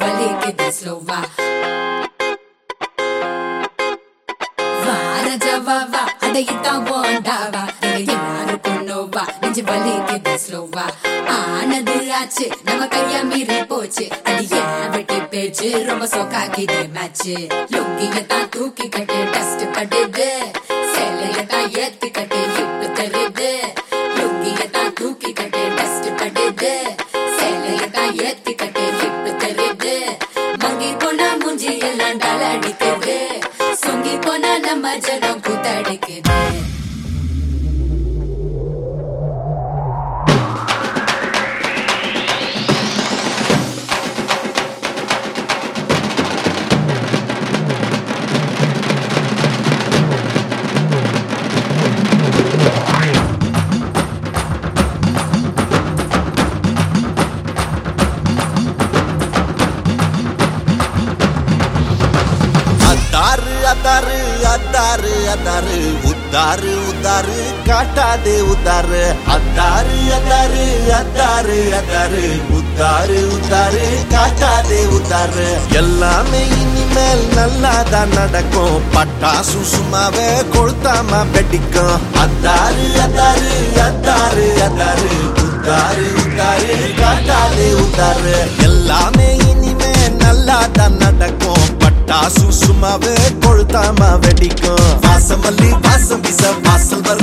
நெஞ்சு வலிக்குது ஸ்லோவா வாரஜவாவா அடையிட்டான் போண்டாவா இங்க எல்லாருக்கும் நோவா நெஞ்சு வலிக்குது ஸ்லோவா ஆனது ஆச்சு நம்ம கையா மீறி போச்சு. அது ஏன் வெட்டி பேச்சு ரொம்ப சோக்காக்கிது மேட்ச் லுங்கிய தான் தூக்கி கட்டு டஸ்ட் கட்டுது. சேலைய தான் ஏத்தி கட்டு இப்பு தருது ನಮ್ಮ ಜನಕ್ಕೂ ತಡಕಿದೆ அத்தாரு அத்தாரு அத்தாரு உத்தாரு உத்தாரு காட்டாதே உத்தாரு அத்தாரு அத்தாரு அத்தாரு அத்தாரு உத்தாரு உத்தாரு காட்டாதே உத்தாரு எல்லாமே இனிமேல் நல்லாதான் நடக்கும். பட்டாசு சும்மாவே கொளுத்தாம பெட்டிக்கும் அத்தாரு அத்தாரு அத்தாரு அத்தாரு உத்தாரு உத்தாரு காட்டாதே உத்தாரு எல்லாமே காசும் சும்மாவே கொளுத்தாம வெடிக்கும். வாசம் வாசமல்லி வாசம் வீச வாசல் வர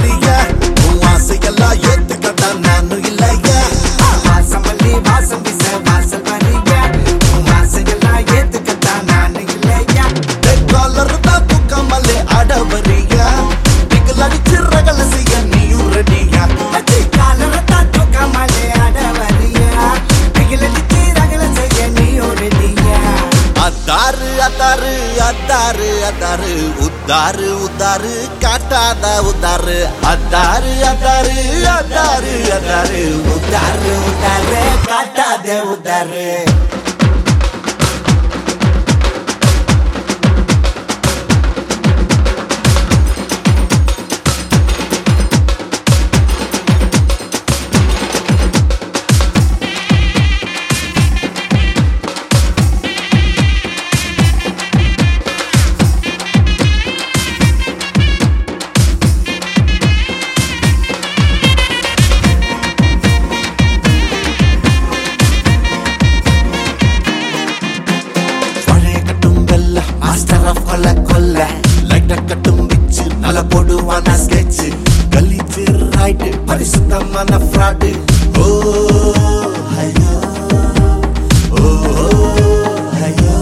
அத்தாரு அத்தாரு அத்தாரு அத்தாரு உத்தாரு உத்தாரு காட்டாத உத்தாரு அத்தாரு அத்தாரு அத்தாரு அத்தாரு உத்தாரு உத்தாரு காட்டாத உத்தாரு விச்சு நல்ல போடுவான ஸ்கெட்ச் கலீச்சு ரைட்டு பரிசுத்தமான ஃப்ராடு ஓ ஐயோ. ஓ ஐயோ.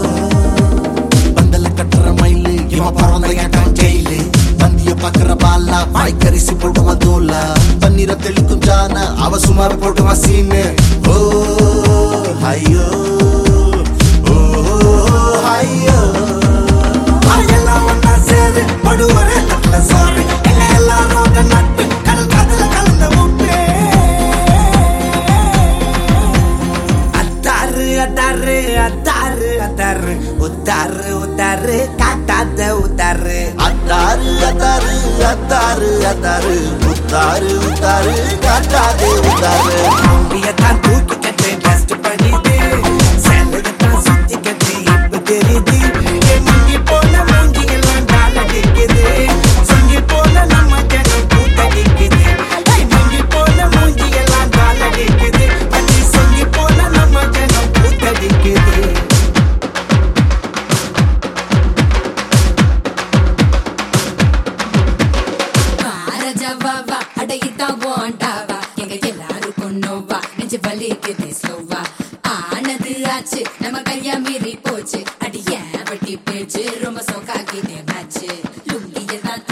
பந்தல கட்டுற மயிலு இவன் பிறந்த ஏட்டான் ஜெயிலு பந்திய பாக்குற பாலா வாய்க்கரிசி போடுவான் தோலா. பன்னீர தெளிக்கும் ஜான அவ சுமார் போடுவான் சீனு. ஓ அத்தாரு நோவாவா அடையிட்டா வாண்டாவா? எங்க எல்லாருக்கும் நோவா நெஞ்சு வலிக்குது ஸ்லோவா ஆனது ஆச்சு நம்ம கையா மீறி போச்சு. அடிய வட்டி பேச்சு ரொம்ப சோக்காக்கிட்டே மேட்ச்சு லுங்கியை தான்